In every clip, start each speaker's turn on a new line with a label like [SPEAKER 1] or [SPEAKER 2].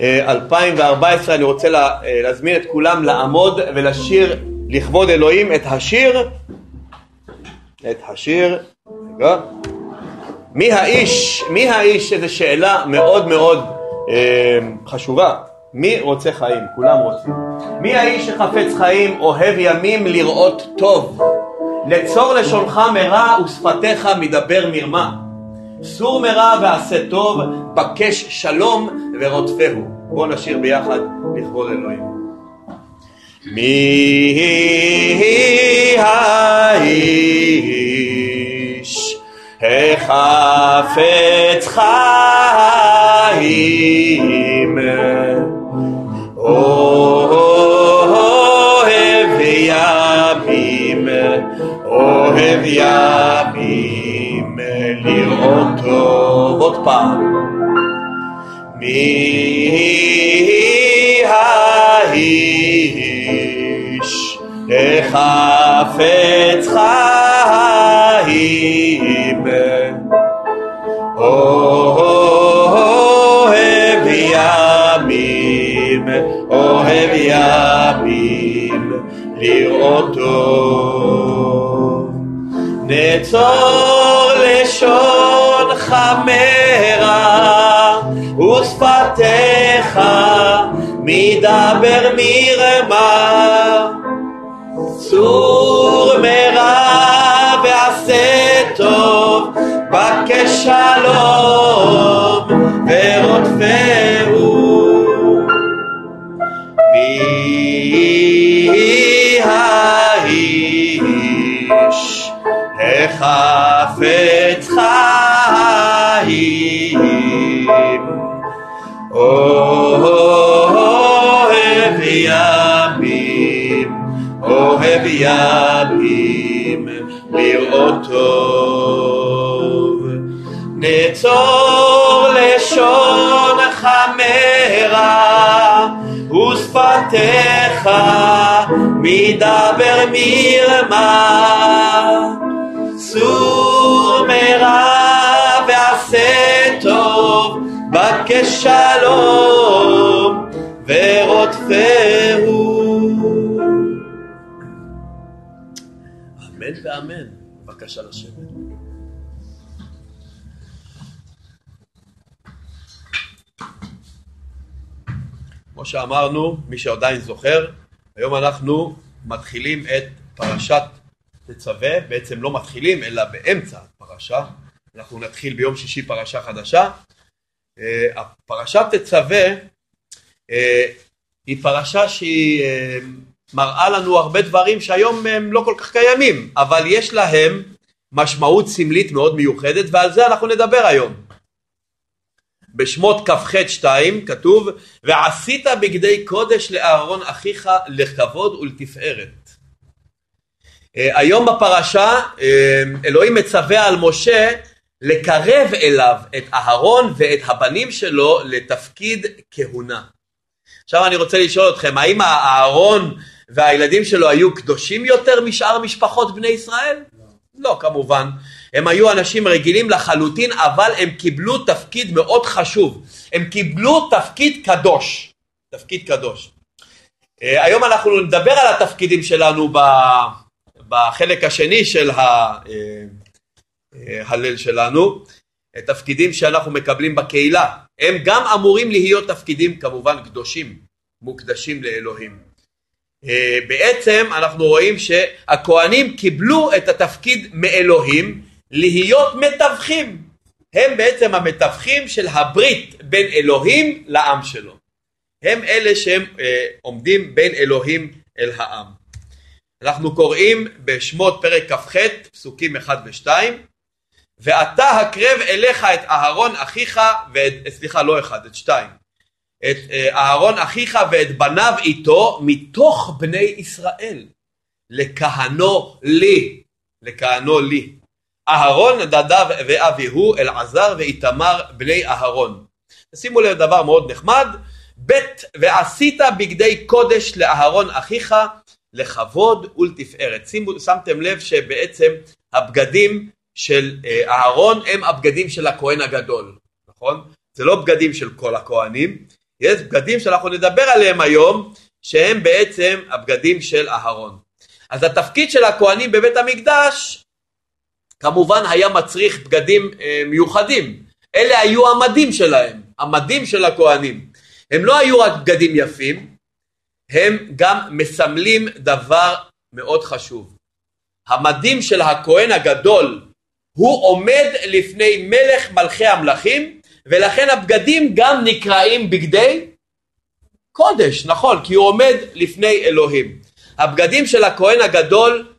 [SPEAKER 1] 2014 אני רוצה לה, להזמין את כולם לעמוד ולשיר לכבוד אלוהים את השיר את השיר רגע מי האיש, מי האיש, איזו שאלה מאוד מאוד אה, חשובה מי רוצה חיים? כולם רוצים. מי האיש שחפץ חיים, אוהב ימים לראות טוב? נצור לשונך מרע ושפתיך מדבר מרמה. סור מרע ועשה טוב, בקש שלום ורודפהו. בואו נשיר ביחד לכבוד אלוהים. מי האיש החפץ חיים אוהב ימים, אוהב ימים, עוד פעם. מי האיש החפץ חיים, מדבר מרמה. צור מרע ועשה טוב, בקש שלום ורודפהו. מי האיש החפץ חיים, אוהב נצור לשונך מרע ושפתיך מדבר מרמה. סור מרע ועשה טוב, בקש שלום ורודפהו. אמן ואמן. בבקשה לשבת. כמו שאמרנו, מי שעדיין זוכר, היום אנחנו מתחילים את פרשת תצווה, בעצם לא מתחילים אלא באמצע הפרשה, אנחנו נתחיל ביום שישי פרשה חדשה. אה, הפרשת תצווה אה, היא פרשה שהיא אה, מראה לנו הרבה דברים שהיום הם לא כל כך קיימים, אבל יש להם משמעות סמלית מאוד מיוחדת ועל זה אנחנו נדבר היום. בשמות כ"ח 2 כתוב ועשית בגדי קודש לאהרון אחיך לכבוד ולתפארת. היום בפרשה אלוהים מצווה על משה לקרב אליו את אהרון ואת הבנים שלו לתפקיד כהונה. עכשיו אני רוצה לשאול אתכם, האם אהרון והילדים שלו היו קדושים יותר משאר משפחות בני ישראל? לא. לא, כמובן. הם היו אנשים רגילים לחלוטין, אבל הם קיבלו תפקיד מאוד חשוב. הם קיבלו תפקיד קדוש. תפקיד קדוש. אה, היום אנחנו נדבר על התפקידים שלנו בחלק השני של ההלל שלנו. תפקידים שאנחנו מקבלים בקהילה. הם גם אמורים להיות תפקידים כמובן קדושים, מוקדשים לאלוהים. אה, בעצם אנחנו רואים שהכהנים קיבלו את התפקיד מאלוהים להיות מתווכים. הם בעצם המתווכים של הברית בין אלוהים לעם שלו. הם אלה שהם אה, עומדים בין אלוהים אל העם. אנחנו קוראים בשמות פרק כ"ח פסוקים 1 ו-2 ואתה הקרב אליך את אהרון אחיך ואת, סליחה לא אחד, את שתיים את אה, אהרון אחיך ואת בניו איתו מתוך בני ישראל לכהנו לי, לכהנו לי. אהרון נדב ואביהו אלעזר ואיתמר בני אהרון. שימו לב דבר מאוד נחמד, ב' ועשית בגדי קודש לאהרון אחיך לכבוד ולתפארת. שימו, שמתם לב שבעצם הבגדים של אה, אהרון הם הבגדים של הכהן הגדול, נכון? זה לא בגדים של כל הכהנים, יש בגדים שאנחנו נדבר עליהם היום, שהם בעצם הבגדים של אהרון. אז התפקיד של הכהנים בבית המקדש כמובן היה מצריך בגדים אה, מיוחדים. אלה היו המדים שלהם, המדים של הכהנים. הם לא היו רק בגדים יפים, הם גם מסמלים דבר מאוד חשוב. המדים של הכהן הגדול הוא עומד לפני מלך מלכי המלכים ולכן הבגדים גם נקראים בגדי קודש, נכון, כי הוא עומד לפני אלוהים. הבגדים של הכהן הגדול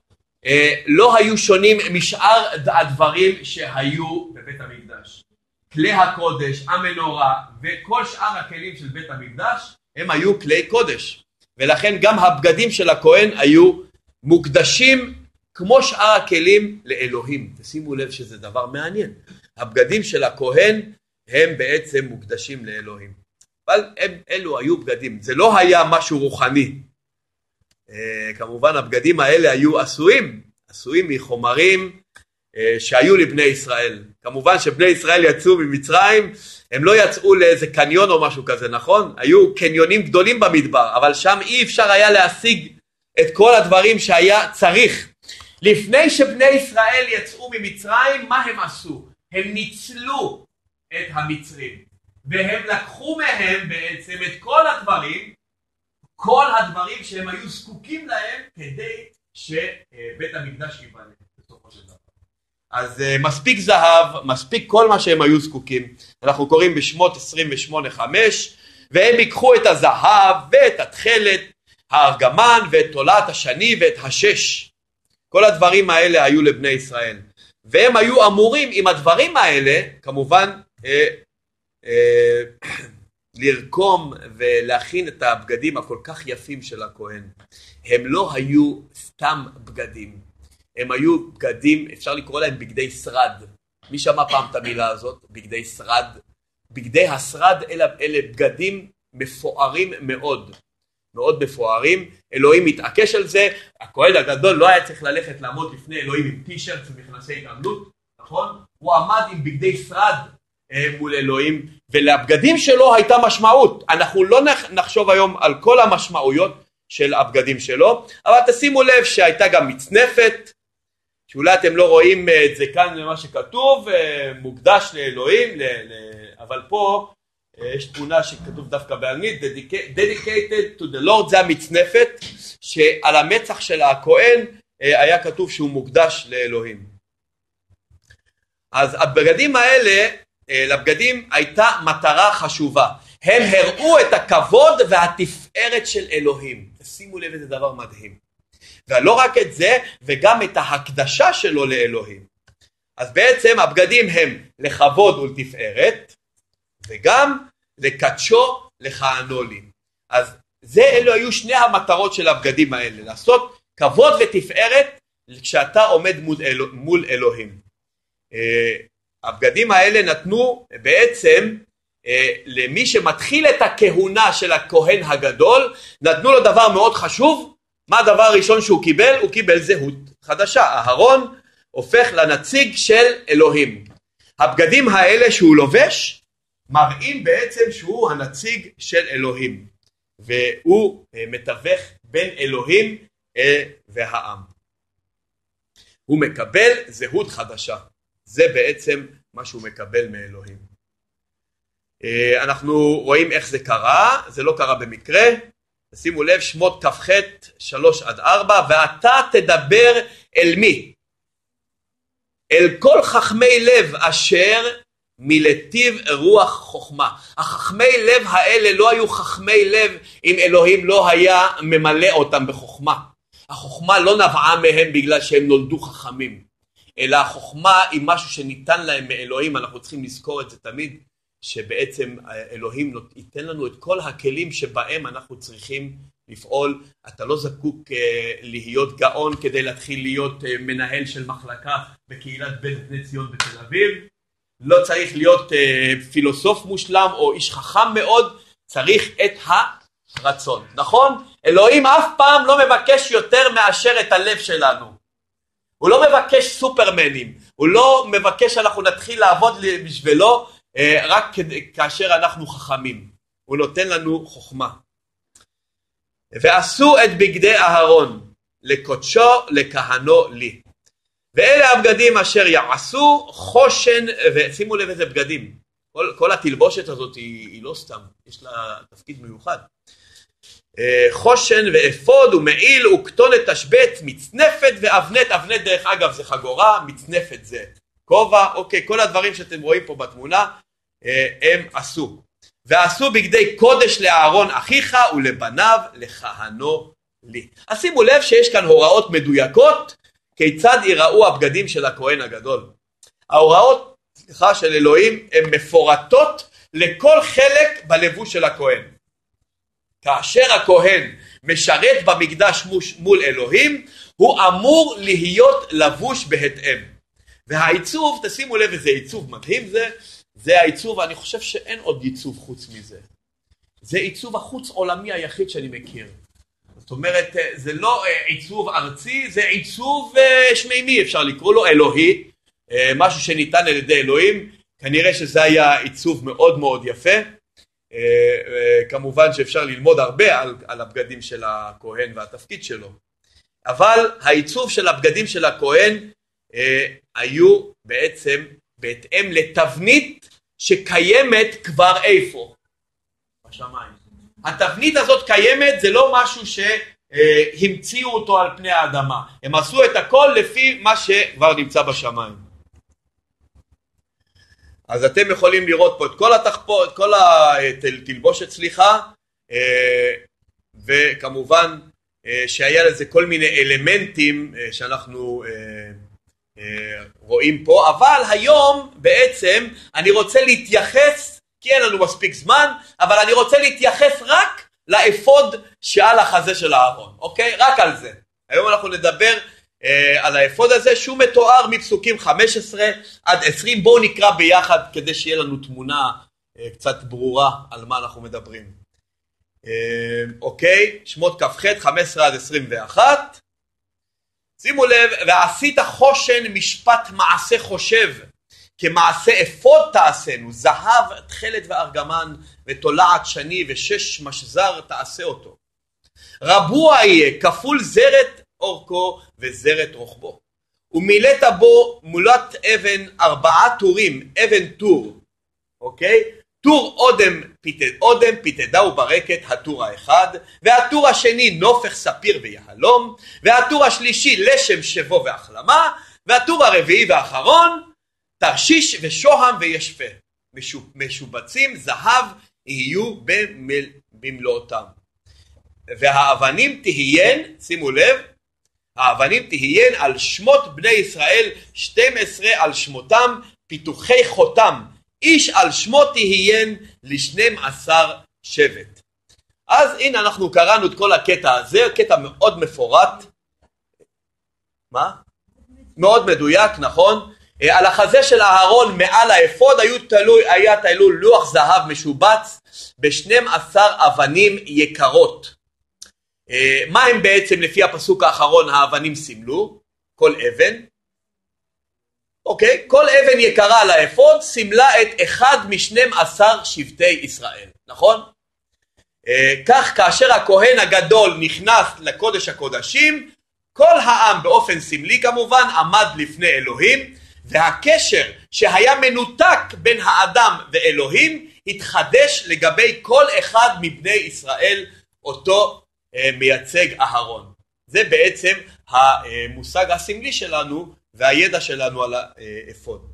[SPEAKER 1] לא היו שונים משאר הדברים שהיו בבית המקדש. כלי הקודש, המנורה וכל שאר הכלים של בית המקדש הם היו כלי קודש ולכן גם הבגדים של הכהן היו מוקדשים כמו שאר הכלים לאלוהים. תשימו לב שזה דבר מעניין. הבגדים של הכהן הם בעצם מוקדשים לאלוהים. אבל הם, אלו היו בגדים, זה לא היה משהו רוחני. אה, כמובן הבגדים האלה היו עשויים, עשויים מחומרים אה, שהיו לבני ישראל. כמובן שבני ישראל יצאו ממצרים, הם לא יצאו לאיזה קניון או משהו כזה, נכון? היו קניונים גדולים במדבר, אבל שם אי אפשר היה להשיג את כל הדברים שהיה צריך. לפני שבני ישראל יצאו ממצרים, מה הם עשו? הם ניצלו את המצרים, והם לקחו מהם בעצם את כל הדברים, כל הדברים שהם היו זקוקים להם כדי שבית המקדש ייבנה בסופו של דבר. אז uh, מספיק זהב, מספיק כל מה שהם היו זקוקים. אנחנו קוראים בשמות 28-5 והם ייקחו את הזהב ואת התכלת, הארגמן ואת תולעת השני ואת השש. כל הדברים האלה היו לבני ישראל. והם היו אמורים עם הדברים האלה, כמובן, אה, אה, לרקום ולהכין את הבגדים הכל כך יפים של הכהן. הם לא היו סתם בגדים, הם היו בגדים, אפשר לקרוא להם בגדי שרד. מי שמע פעם את המילה הזאת? בגדי שרד. בגדי השרד אלה, אלה בגדים מפוארים מאוד. מאוד מפוארים, אלוהים מתעקש על זה, הכהן הגדול לא היה צריך ללכת לעמוד לפני אלוהים עם טישרט ומכנסי התעמלות, נכון? הוא עמד עם בגדי שרד אה, מול אלוהים, ולבגדים שלו הייתה משמעות. אנחנו לא נחשוב היום על כל המשמעויות של הבגדים שלו, אבל תשימו לב שהייתה גם מצנפת, שאולי אתם לא רואים אה, את זה כאן למה שכתוב, אה, מוקדש לאלוהים, אבל פה יש תמונה שכתוב דווקא באנגלית, dedicated to the Lord, זה המצנפת, שעל המצח של הכהן היה כתוב שהוא מוקדש לאלוהים. אז הבגדים האלה אה, לבגדים הייתה מטרה חשובה. הם הראו את הכבוד והתפארת של אלוהים. שימו לב איזה דבר מדהים. ולא רק את זה, וגם את ההקדשה שלו לאלוהים. אז בעצם הבגדים הם לכבוד ולתפארת, וגם לקדשו לכהנו לי. אז זה אלו היו שני המטרות של הבגדים האלה, לעשות כבוד ותפארת כשאתה עומד מול, אלוה, מול אלוהים. הבגדים האלה נתנו בעצם אה, למי שמתחיל את הכהונה של הכהן הגדול, נתנו לו דבר מאוד חשוב, מה הדבר הראשון שהוא קיבל? הוא קיבל זהות חדשה, אהרון הופך לנציג של אלוהים. הבגדים האלה שהוא לובש מראים בעצם שהוא הנציג של אלוהים והוא אה, מתווך בין אלוהים אה, והעם. הוא מקבל זהות חדשה. זה בעצם מה שהוא מקבל מאלוהים. אה, אנחנו רואים איך זה קרה, זה לא קרה במקרה, שימו לב שמות כ"ח שלוש עד ארבע ואתה תדבר אל מי? אל כל חכמי לב אשר מלטיב רוח חוכמה. החכמי לב האלה לא היו חכמי לב אם אלוהים לא היה ממלא אותם בחוכמה. החוכמה לא נבעה מהם בגלל שהם נולדו חכמים. אלא החוכמה היא משהו שניתן להם מאלוהים, אנחנו צריכים לזכור את זה תמיד, שבעצם אלוהים ייתן לנו את כל הכלים שבהם אנחנו צריכים לפעול. אתה לא זקוק uh, להיות גאון כדי להתחיל להיות uh, מנהל של מחלקה בקהילת בית בני ציון בתל אביב. לא צריך להיות uh, פילוסוף מושלם או איש חכם מאוד, צריך את הרצון, נכון? אלוהים אף פעם לא מבקש יותר מאשר את הלב שלנו. הוא לא מבקש סופרמנים, הוא לא מבקש שאנחנו נתחיל לעבוד בשבילו אה, רק כאשר אנחנו חכמים. הוא נותן לנו חוכמה. ועשו את בגדי אהרון לקודשו לכהנו לי. ואלה הבגדים אשר יעשו חושן, ושימו לב איזה בגדים, כל, כל התלבושת הזאת היא, היא לא סתם, יש לה תפקיד מיוחד. אה, חושן ואפוד ומעיל וכתונת תשבץ, מצנפת ואבנת, אבנת דרך אגב זה חגורה, מצנפת זה כובע, אוקיי, כל הדברים שאתם רואים פה בתמונה אה, הם עשו. ועשו בגדי קודש לאהרון אחיך ולבניו לכהנו לי. אז שימו לב שיש כאן הוראות מדויקות כיצד ייראו הבגדים של הכהן הגדול. ההוראות, סליחה, של אלוהים הן מפורטות לכל חלק בלבוש של הכהן. כאשר הכהן משרת במקדש מול אלוהים, הוא אמור להיות לבוש בהתאם. והעיצוב, תשימו לב איזה עיצוב מדהים זה, זה העיצוב, אני חושב שאין עוד עיצוב חוץ מזה. זה עיצוב החוץ עולמי היחיד שאני מכיר. זאת אומרת, אה, זה לא אה, עיצוב ארצי, זה עיצוב אה, שמימי, אפשר לקרוא לו אלוהי, משהו שניתן על ידי אלוהים, כנראה שזה היה עיצוב מאוד מאוד יפה. כמובן שאפשר ללמוד הרבה על, על הבגדים של הכהן והתפקיד שלו. אבל העיצוב של הבגדים של הכהן היו בעצם בהתאם לתבנית שקיימת כבר איפה? בשמיים. התבנית הזאת קיימת, זה לא משהו שהמציאו אותו על פני האדמה. הם עשו את הכל לפי מה שכבר נמצא בשמיים. אז אתם יכולים לראות פה את כל התחפור, את כל התלבושת, סליחה, אה, וכמובן אה, שהיה לזה כל מיני אלמנטים אה, שאנחנו רואים פה, אבל היום בעצם אני רוצה להתייחס כי אין לנו מספיק זמן, אבל אני רוצה להתייחס רק לאפוד שעל החזה של אהרון, אוקיי? רק על זה. היום אנחנו נדבר על האפוד הזה שהוא מתואר מפסוקים 15 עד 20. בואו נקרא ביחד כדי שיהיה לנו תמונה אה, קצת ברורה על מה אנחנו מדברים. אה, אוקיי, שמות כ"ח 15 עד 21. שימו לב, ועשית חושן משפט מעשה חושב כמעשה אפוד תעשינו, זהב, תכלת וארגמן, ותולעת שני ושש משזר תעשה אותו. רבוע יהיה, כפול זרת אורכו וזרת רוחבו. ומילאת בו מולת אבן ארבעה טורים, אבן טור, אוקיי? טור אודם, פיתד, אודם, פיתדה וברקת, הטור האחד, והטור השני נופך ספיר ויהלום, והטור השלישי לשם שבו והחלמה, והטור הרביעי והאחרון תרשיש ושוהם וישפה, משובצים זהב יהיו במלואותם. והאבנים תהיין, שימו לב, האבנים תהיין על שמות בני ישראל 12 על שמותם פיתוחי חותם, איש על שמו תהיין לשנים עשר שבט. אז הנה אנחנו קראנו את כל הקטע הזה, קטע מאוד מפורט. מה? מאוד מדויק, נכון? אה, על החזה של אהרון מעל האפוד תלוי, היה תלוי לוח זהב משובץ בשנים עשר אבנים יקרות. אה, מה הם בעצם לפי הפסוק האחרון האבנים סימלו? כל אבן. אוקיי, כל אבן יקרה על האפוד סימלה את אחד משנים עשר שבטי ישראל, נכון? אה, כך כאשר הכהן הגדול נכנס לקודש הקודשים, כל העם באופן סמלי כמובן עמד לפני אלוהים והקשר שהיה מנותק בין האדם ואלוהים התחדש לגבי כל אחד מבני ישראל אותו מייצג אהרון. זה בעצם המושג הסמלי שלנו והידע שלנו על האפוד.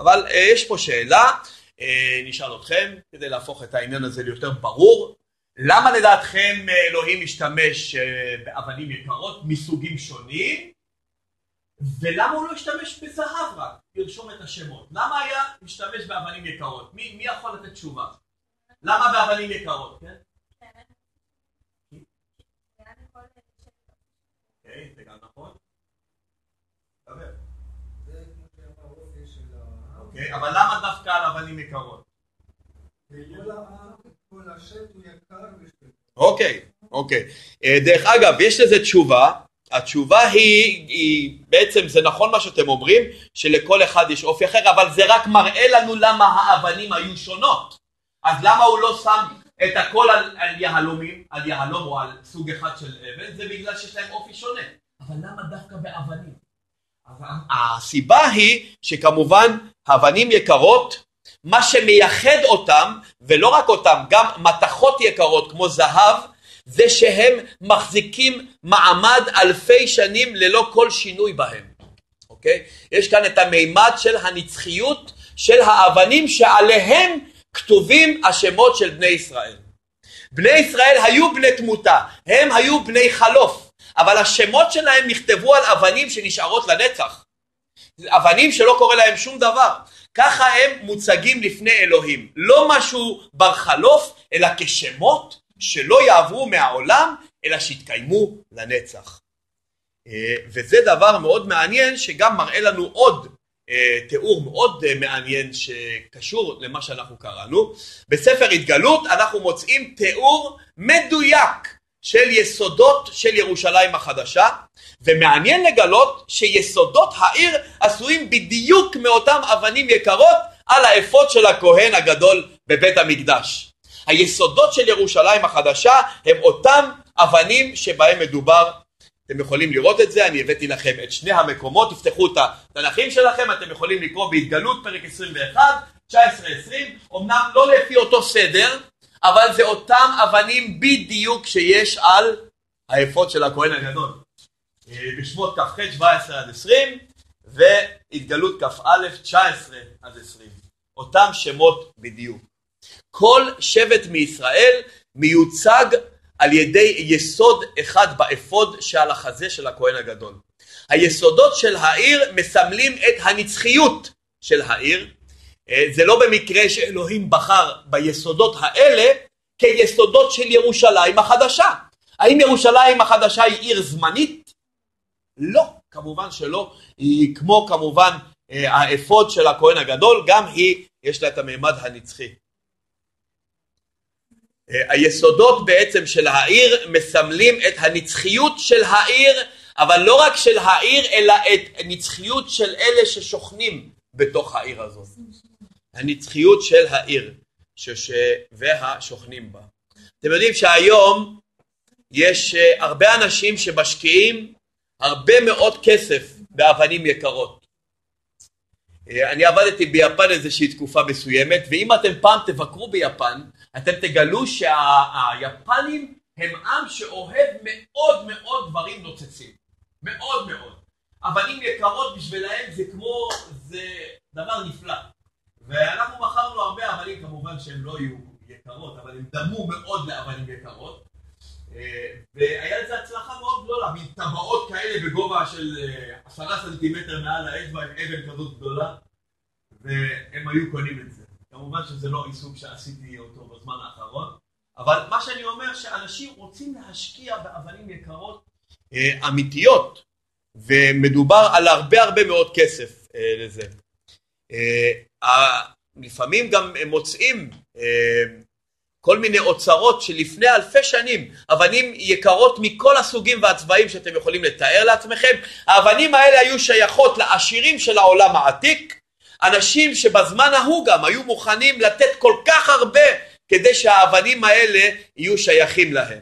[SPEAKER 1] אבל אה, יש פה שאלה, אה, נשאל אתכם כדי להפוך את העניין הזה ליותר ברור. למה לדעתכם אלוהים משתמש באבנים יקרות מסוגים שונים ולמה הוא לא השתמש בזהב רק, לרשום את השמות? למה היה משתמש באבנים יקרות? מי, מי יכול לתת תשובה? למה באבנים יקרות, כן? אוקיי, זה גם נכון. אוקיי, אבל למה דווקא על אבנים יקרות? אוקיי, אוקיי. אה, דרך אגב, יש לזה תשובה. התשובה היא, היא, בעצם זה נכון מה שאתם אומרים, שלכל אחד יש אופי אחר, אבל זה רק מראה לנו למה האבנים היו שונות. אז למה הוא לא שם את הכל על, על יהלומים, על יהלום או על סוג אחד של אבן, זה בגלל שיש להם אופי שונה. אבל למה דווקא באבנים? הסיבה היא שכמובן אבנים יקרות, מה שמייחד אותם, ולא רק אותם, גם מתכות יקרות כמו זהב, זה שהם מחזיקים מעמד אלפי שנים ללא כל שינוי בהם. אוקיי? יש כאן את המימד של הנצחיות של האבנים שעליהם כתובים השמות של בני ישראל. בני ישראל היו בני תמותה, הם היו בני חלוף, אבל השמות שלהם נכתבו על אבנים שנשארות לנצח. אבנים שלא קורה להם שום דבר. ככה הם מוצגים לפני אלוהים. לא משהו בר חלוף, אלא כשמות שלא יעברו מהעולם, אלא שיתקיימו לנצח. אה, וזה דבר מאוד מעניין שגם מראה לנו עוד אה, תיאור מאוד אה, מעניין שקשור למה שאנחנו קראנו. בספר התגלות אנחנו מוצאים תיאור מדויק של יסודות של ירושלים החדשה ומעניין לגלות שיסודות העיר עשויים בדיוק מאותם אבנים יקרות על האפוד של הכהן הגדול בבית המקדש. היסודות של ירושלים החדשה הם אותם אבנים שבהם מדובר. אתם יכולים לראות את זה, אני הבאתי לכם את שני המקומות, תפתחו את התנ"כים שלכם, אתם יכולים לקרוא בהתגלות פרק 21, 19-20, אמנם לא לפי אותו סדר, אבל זה אותם אבנים בדיוק שיש על האפוד של הכהן הגדול. אה, בשמות כ"ח 17 עד 20 והתגלות כ"א 19 עד 20. אותם שמות בדיוק. כל שבט מישראל מיוצג על ידי יסוד אחד באפוד שעל החזה של הכהן הגדול. היסודות של העיר מסמלים את הנצחיות של העיר. אה, זה לא במקרה שאלוהים בחר ביסודות האלה כיסודות של ירושלים החדשה. האם ירושלים החדשה היא עיר זמנית? לא, כמובן שלא. היא כמו כמובן אה, האפוד של הכהן הגדול, גם היא יש לה את המימד הנצחי. אה, היסודות בעצם של העיר מסמלים את הנצחיות של העיר, אבל לא רק של העיר, אלא את הנצחיות של אלה ששוכנים בתוך העיר הזאת. הנצחיות של העיר שש... והשוכנים בה. אתם יודעים שהיום יש אה, הרבה אנשים שמשקיעים הרבה מאוד כסף באבנים יקרות. אה, אני עבדתי ביפן איזושהי תקופה מסוימת, ואם אתם פעם תבקרו ביפן, אתם תגלו שהיפנים הם עם שאוהב מאוד מאוד דברים נוצצים. מאוד מאוד. אבנים יקרות בשבילהם זה כמו, זה דבר נפלא. ואנחנו מכרנו הרבה אבנים כמובן שהן לא יהיו יקרות, אבל הן דמו מאוד לאבנים יקרות. אה, והיה לזה הצלחה מאוד גדולה, מין טבעות כאלה בגובה של אה, עשרה סנטימטר מעל האצבע עם אבן כזאת גדולה, והם היו קונים את זה. כמובן שזה לא עיסוק שעשיתי אותו בזמן האחרון, אבל מה שאני אומר שאנשים רוצים להשקיע באבנים יקרות אה, אמיתיות, ומדובר על הרבה הרבה מאוד כסף לזה. אה, לפעמים גם מוצאים אה, כל מיני אוצרות שלפני אלפי שנים, אבנים יקרות מכל הסוגים והצבעים שאתם יכולים לתאר לעצמכם, האבנים האלה היו שייכות לעשירים של העולם העתיק, אנשים שבזמן ההוא גם היו מוכנים לתת כל כך הרבה כדי שהאבנים האלה יהיו שייכים להם.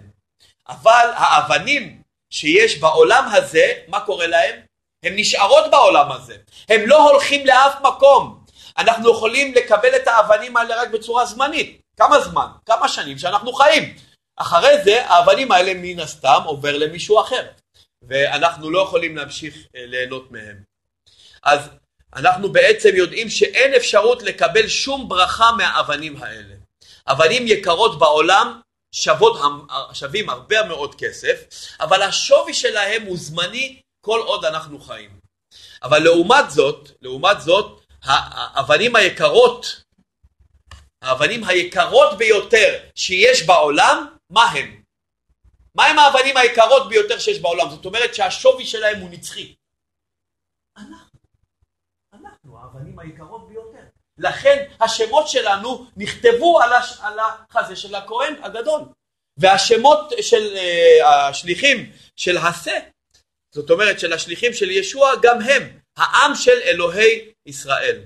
[SPEAKER 1] אבל האבנים שיש בעולם הזה, מה קורה להם? הן נשארות בעולם הזה, הם לא הולכים לאף מקום. אנחנו יכולים לקבל את האבנים האלה רק בצורה זמנית. כמה זמן? כמה שנים שאנחנו חיים. אחרי זה האבנים האלה מן הסתם עובר למישהו אחר, ואנחנו לא יכולים להמשיך אה, ליהנות מהם. אז אנחנו בעצם יודעים שאין אפשרות לקבל שום ברכה מהאבנים האלה. אבנים יקרות בעולם שוות, שווים הרבה מאוד כסף, אבל השווי שלהם הוא זמני כל עוד אנחנו חיים. אבל לעומת זאת, לעומת זאת, האבנים היקרות, האבנים היקרות ביותר שיש בעולם, מה הם? מה הם האבנים היקרות ביותר שיש בעולם? זאת אומרת שהשווי שלהם הוא נצחי. האבנים היקרות ביותר. לכן השמות שלנו נכתבו על, הש... על החזה של הכהן הגדול. והשמות של uh, השליחים של השה, זאת אומרת של השליחים של ישוע, גם הם העם של אלוהי ישראל.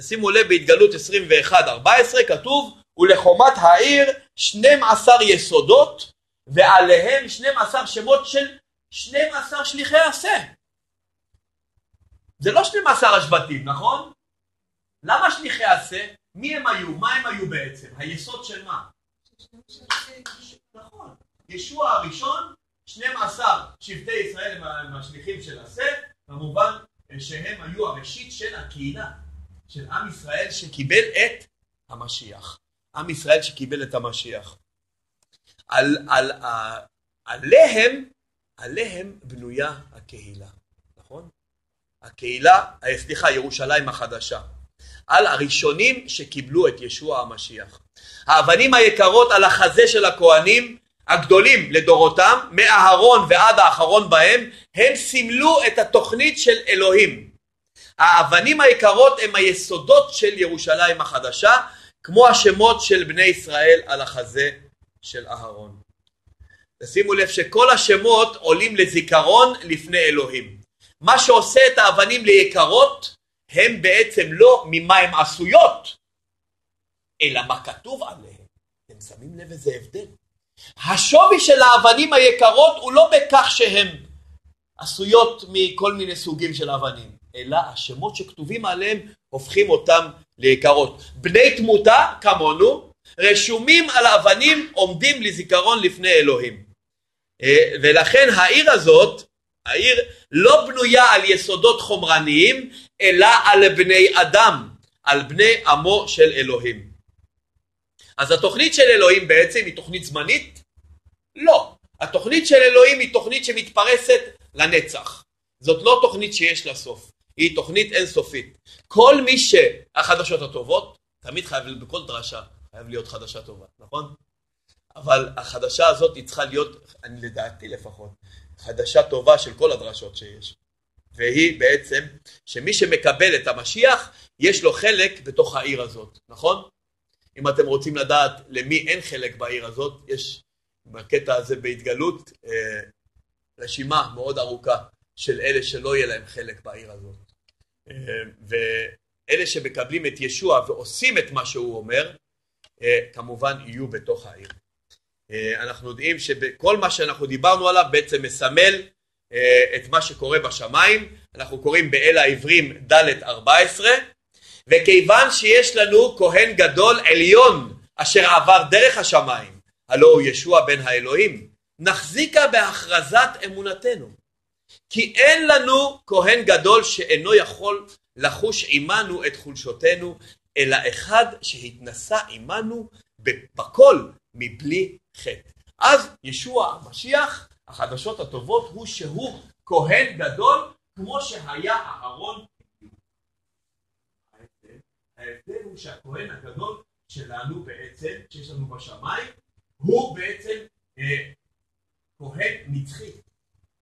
[SPEAKER 1] תשימו לב בהתגלות 21-14 כתוב ולחומת העיר 12 יסודות ועליהם 12 שמות של 12 שליחי עשה. זה לא 12 השבטים, נכון? למה שליחי עשה? מי הם היו? מה הם היו בעצם? היסוד של מה? נכון. ישוע הראשון, 12 שבטי ישראל הם השליחים של עשה, במובן שהם היו הראשית של הקהילה, של עם ישראל שקיבל את המשיח. עם ישראל שקיבל את המשיח. על, על, על, עליהם, עליהם בנויה הקהילה, נכון? הקהילה, אה, סליחה, ירושלים החדשה. על הראשונים שקיבלו את ישוע המשיח. האבנים היקרות על החזה של הכהנים הגדולים לדורותם, מאהרון ועד האחרון בהם, הם סימלו את התוכנית של אלוהים. האבנים היקרות הם היסודות של ירושלים החדשה, כמו השמות של בני ישראל על החזה של אהרון. תשימו לב שכל השמות עולים לזיכרון לפני אלוהים. מה שעושה את האבנים ליקרות הם בעצם לא ממה הן עשויות, אלא מה כתוב עליהן. אתם שמים לב איזה הבדל? השווי של האבנים היקרות הוא לא בכך שהן עשויות מכל מיני סוגים של אבנים, אלא השמות שכתובים עליהם הופכים אותם ליקרות. בני תמותה כמונו רשומים על אבנים עומדים לזיכרון לפני אלוהים. אה, ולכן העיר הזאת, העיר לא בנויה על יסודות חומרניים, אלא על בני אדם, על בני עמו של אלוהים. אז התוכנית של אלוהים בעצם היא תוכנית זמנית? לא. התוכנית של אלוהים היא תוכנית שמתפרסת לנצח. זאת לא תוכנית שיש לה סוף, היא תוכנית אינסופית. כל מי שהחדשות הטובות, תמיד חייב, בכל דרשה, חייב להיות חדשה טובה, נכון? אבל החדשה הזאת היא צריכה להיות, אני לדעתי לפחות, חדשה טובה של כל הדרשות שיש. והיא בעצם שמי שמקבל את המשיח, יש לו חלק בתוך העיר הזאת, נכון? אם אתם רוצים לדעת למי אין חלק בעיר הזאת, יש בקטע הזה בהתגלות אה, רשימה מאוד ארוכה של אלה שלא יהיה להם חלק בעיר הזאת. אה, ואלה שמקבלים את ישוע ועושים את מה שהוא אומר, אה, כמובן יהיו בתוך העיר. אנחנו יודעים שכל מה שאנחנו דיברנו עליו בעצם מסמל את מה שקורה בשמיים, אנחנו קוראים באל העברים ד' 14 וכיוון שיש לנו כהן גדול עליון אשר עבר דרך השמיים, הלא הוא ישוע בן האלוהים, נחזיקה בהכרזת אמונתנו. כי אין לנו כהן גדול שאינו יכול לחוש עמנו את חולשותינו, אלא אחד שהתנסה עמנו בכל מבלי חטא. אז ישוע המשיח, החדשות הטובות הוא שהוא כהן גדול כמו שהיה אהרון שהכהן הגדול שלנו בעצם, שיש לנו בשמיים, הוא בעצם אה, כהן נצחי.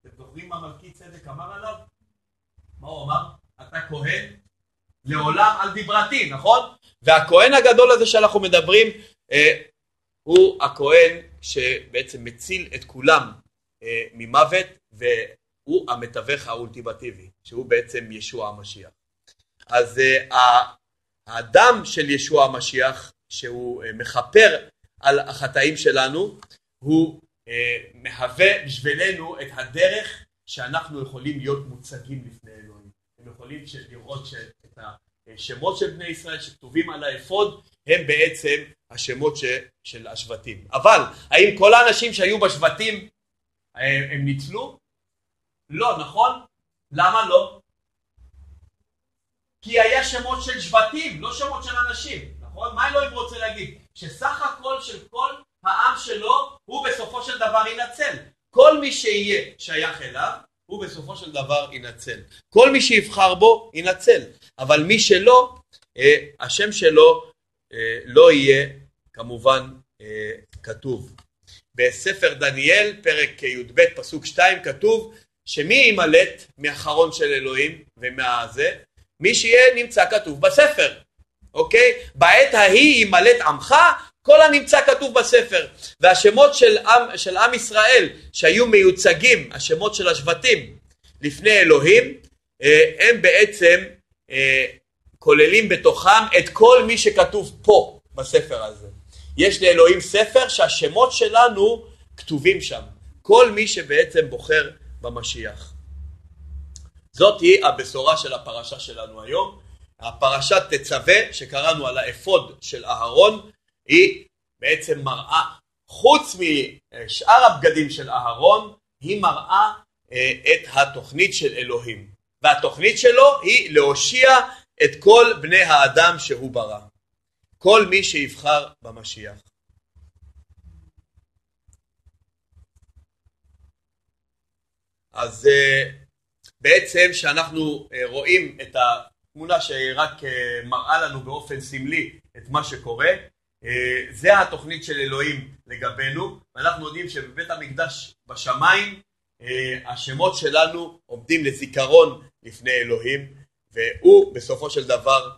[SPEAKER 1] אתם זוכרים מה מלכי צדק אמר עליו? מה הוא אמר? אתה כהן לעולם על דיברתי, נכון? והכהן הגדול הזה שאנחנו מדברים אה, הוא הכהן שבעצם מציל את כולם אה, ממוות והוא המתווך האולטימטיבי, שהוא בעצם ישוע המשיח. אז אה, הדם של ישוע המשיח שהוא אה, מכפר על החטאים שלנו הוא אה, מהווה בשבילנו את הדרך שאנחנו יכולים להיות מוצגים לפני אלוהים. הם יכולים לראות את השמות של בני ישראל שכתובים על האפוד הם בעצם השמות של השבטים. אבל האם כל האנשים שהיו בשבטים אה, הם ניצלו? לא, נכון? למה לא? כי היה שמות של שבטים, לא שמות של אנשים, נכון? מה אלוהים רוצה להגיד? שסך הכל של כל העם שלו, הוא בסופו של דבר ינצל. כל מי שיהיה שייך אליו, הוא בסופו של דבר ינצל. כל מי שיבחר בו, ינצל. אבל מי שלא, אה, השם שלו אה, לא יהיה כמובן אה, כתוב. בספר דניאל, פרק י"ב, פסוק 2, כתוב שמי יימלט מאחרון של אלוהים ומהזה? מי שיהיה נמצא כתוב בספר, אוקיי? בעת ההיא ימלט עמך כל הנמצא כתוב בספר והשמות של עם, של עם ישראל שהיו מיוצגים השמות של השבטים לפני אלוהים אה, הם בעצם אה, כוללים בתוכם את כל מי שכתוב פה בספר הזה יש לאלוהים ספר שהשמות שלנו כתובים שם. כל מי שבעצם בוחר במשיח. זאת היא הבשורה של הפרשה שלנו היום. הפרשת תצווה שקראנו על האפוד של אהרון היא בעצם מראה, חוץ משאר הבגדים של אהרון, היא מראה אה, את התוכנית של אלוהים. והתוכנית שלו היא להושיע את כל בני האדם שהוא ברא. כל מי שיבחר במשיח. אז אה, בעצם שאנחנו אה, רואים את התמונה שרק אה, מראה לנו באופן סמלי את מה שקורה, זה התוכנית של אלוהים לגבינו, ואנחנו יודעים שבבית המקדש בשמיים השמות שלנו עומדים לזיכרון לפני אלוהים, והוא בסופו של דבר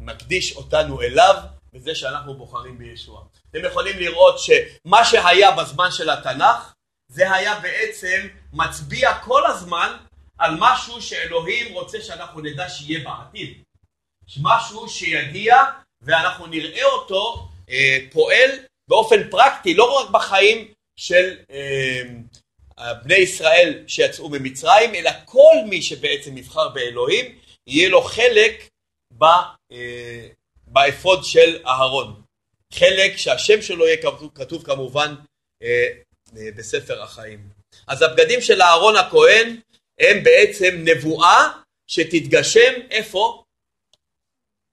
[SPEAKER 1] מקדיש אותנו אליו בזה שאנחנו בוחרים בישוע. אתם יכולים לראות שמה שהיה בזמן של התנ"ך זה היה בעצם מצביע כל הזמן על משהו שאלוהים רוצה שאנחנו נדע שיהיה בעתיד. משהו שיגיע ואנחנו נראה אותו אה, פועל באופן פרקטי, לא רק בחיים של אה, בני ישראל שיצאו ממצרים, אלא כל מי שבעצם יבחר באלוהים, יהיה לו חלק ב, אה, באפוד של אהרון. חלק שהשם שלו יהיה כתוב, כתוב כמובן אה, בספר החיים. אז הבגדים של אהרון הכהן הם בעצם נבואה שתתגשם איפה?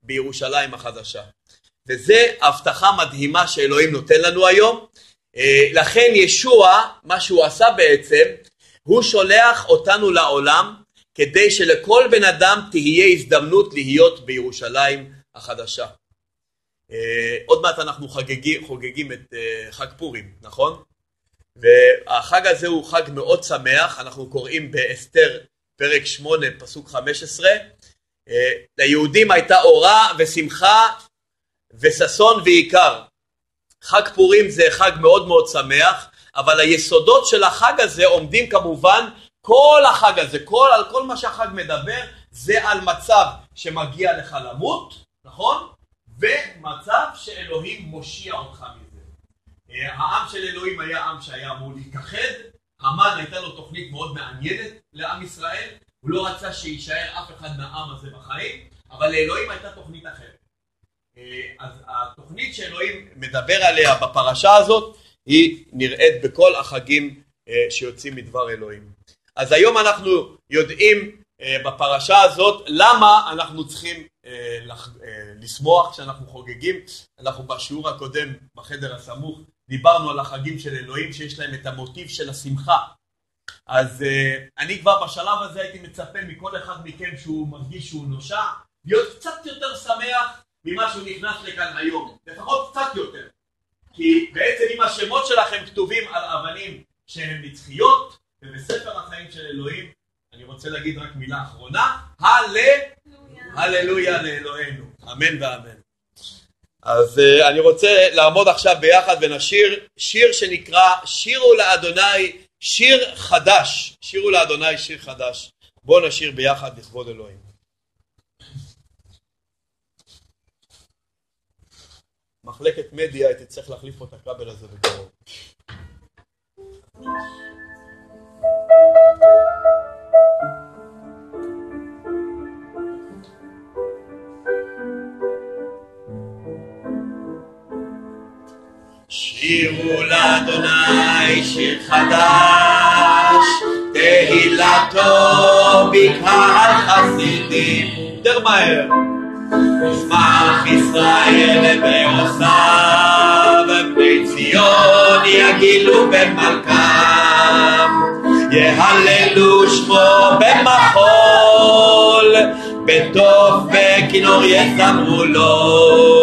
[SPEAKER 1] בירושלים החדשה. וזה הבטחה מדהימה שאלוהים נותן לנו היום. אה, לכן ישוע, מה שהוא עשה בעצם, הוא שולח אותנו לעולם כדי שלכל בן אדם תהיה הזדמנות להיות בירושלים החדשה. אה, עוד מעט אנחנו חגגים, חוגגים את חג פורים, נכון? והחג הזה הוא חג מאוד שמח, אנחנו קוראים באסתר פרק 8 פסוק 15 אה, ליהודים הייתה אורה ושמחה וששון ועיקר. חג פורים זה חג מאוד מאוד שמח, אבל היסודות של החג הזה עומדים כמובן, כל החג הזה, כל, על כל מה שהחג מדבר, זה על מצב שמגיע לך למות, נכון? ומצב שאלוהים מושיע אותך מזה. אה, העם של אלוהים היה עם שהיה אמור להתאחד, המן הייתה לו תוכנית מאוד מעניינת לעם ישראל, הוא לא רצה שיישאר אף אחד מהעם הזה בחיים, אבל לאלוהים הייתה תוכנית אחרת. אה, אז התוכנית שאלוהים מדבר עליה בפרשה הזאת, היא נראית בכל החגים אה, שיוצאים מדבר אלוהים. אז היום אנחנו יודעים בפרשה הזאת למה אנחנו צריכים לשמוח כשאנחנו חוגגים. אנחנו בשיעור הקודם בחדר הסמוך דיברנו על החגים של אלוהים שיש להם את המוטיב של השמחה. אז uh, אני כבר בשלב הזה הייתי מצפה מכל אחד מכם שהוא מרגיש שהוא נושע, להיות קצת יותר שמח ממה שהוא נכנס לכאן היום, לפחות קצת יותר. כי בעצם אם השמות שלכם כתובים על אבנים שהן נצחיות, ובספר החיים של אלוהים, אני רוצה להגיד רק מילה אחרונה, הללויה לאלוהינו, אמן ואמן. אז uh, אני רוצה לעמוד עכשיו ביחד ונשיר שיר שנקרא שירו לאדוני שיר חדש, שירו לאדוני שיר חדש. בואו נשיר ביחד לכבוד אלוהים. מחלקת מדיה צריך להחליף פה את הכבל הזה בקרוב. שירו לאדוני שיר חדש, תהילתו בקהל חסידים. יותר מהר. ישמח ישראל בעושיו, בני ציון יגילו במלכם, יהללו שמו במחול, בטוב וכינור יזמרו לו.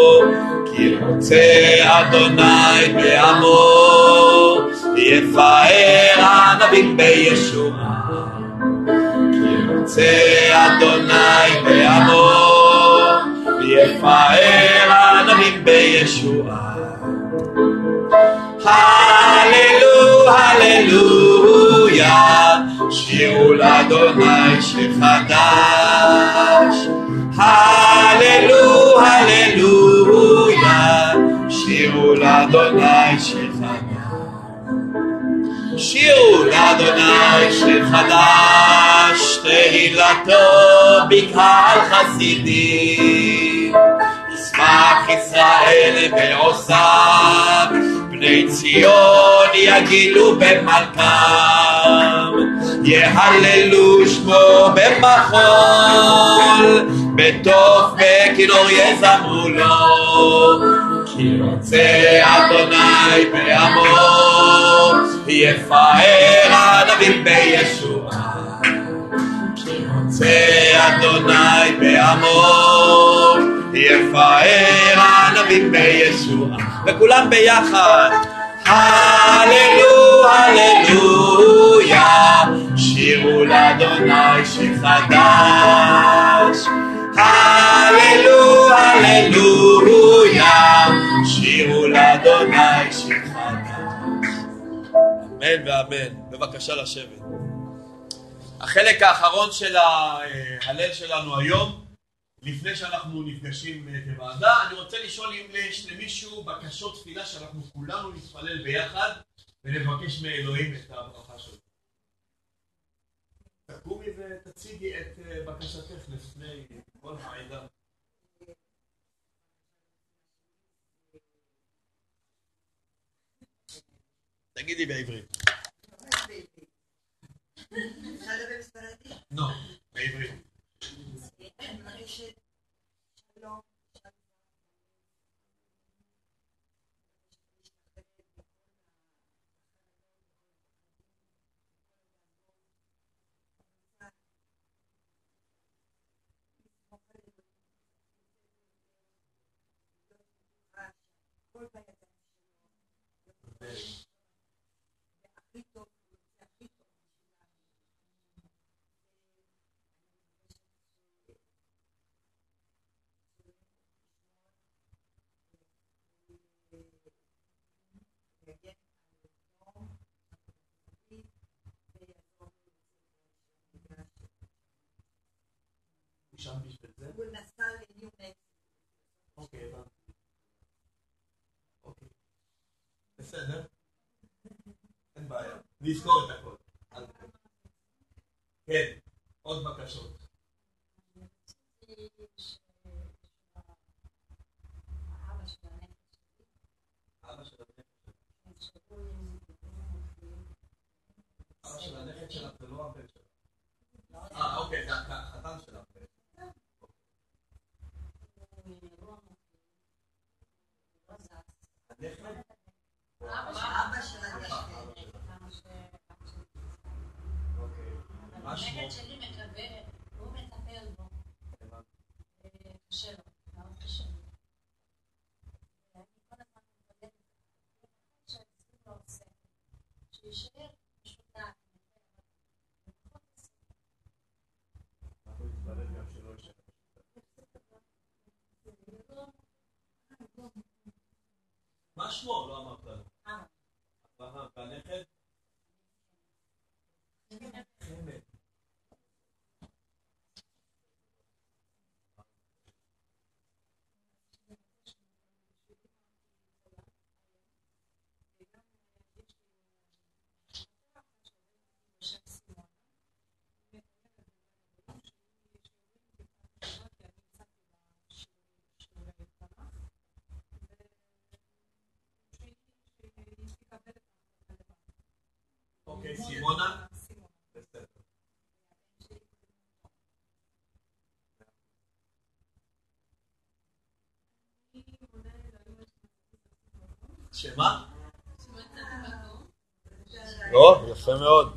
[SPEAKER 1] רוצה אדוני בעמו, יפאר ענבים בישועה. כי רוצה אדוני בעמו, יפאר ענבים בישועה. הללו, הללויה, שירו לאדוני שיר חדש. הללו, הללויה. שירו לאדוני שיר חדש, תהילתו בקהל חסידים. ישמח ישראל בעושיו, בני ציון יגילו במלכם, יהללו שמו במחול, בטוב בכינור יזמרו לו. כי רוצה אדוני בעמו, יפאר ענבים בישועה. כי רוצה אדוני בעמו, יפאר ענבים בישועה. וכולם ביחד. הללו, הללויה, שירו לאדוני שיר חדש. הללו, הללויה, לאדוני חדש. אמן ואמן. בבקשה לשבת. החלק האחרון של ההלל שלנו היום, לפני שאנחנו נפגשים כוועדה, אני רוצה לשאול אם יש למישהו בקשות תפילה שאנחנו כולנו נתפלל ביחד ונבקש מאלוהים את הברכה שלו. תקומי ותציגי את בקשתך לפני כל העדה. תגידי בעברית. לא, בעברית. שם בשביל זה?
[SPEAKER 2] הוא נסע לניו.
[SPEAKER 1] אוקיי, הבנתי. אוקיי. בסדר. אין בעיה. נזכור את הכל. כן, עוד בקשות. אבא של הנכד שלך. אבא של הנכד שלך זה לא הבן שלך. אה, אוקיי, זה החתן שלך. הנכד?
[SPEAKER 2] אבא של הנכד.
[SPEAKER 1] אוקיי. מה שמו?
[SPEAKER 3] הנכד שלי מקבל, הוא מטפל בו, אה, קשה לו, מאוד קשה לו. ואני כל הזמן מתמודדת, שהציבור לא עושה, שיישאר משותף.
[SPEAKER 1] אנחנו נתפלל גם שלא יישאר. מה שמו? לא אמרת אוקיי, סימונה? בסדר. שמה? לא, יפה מאוד.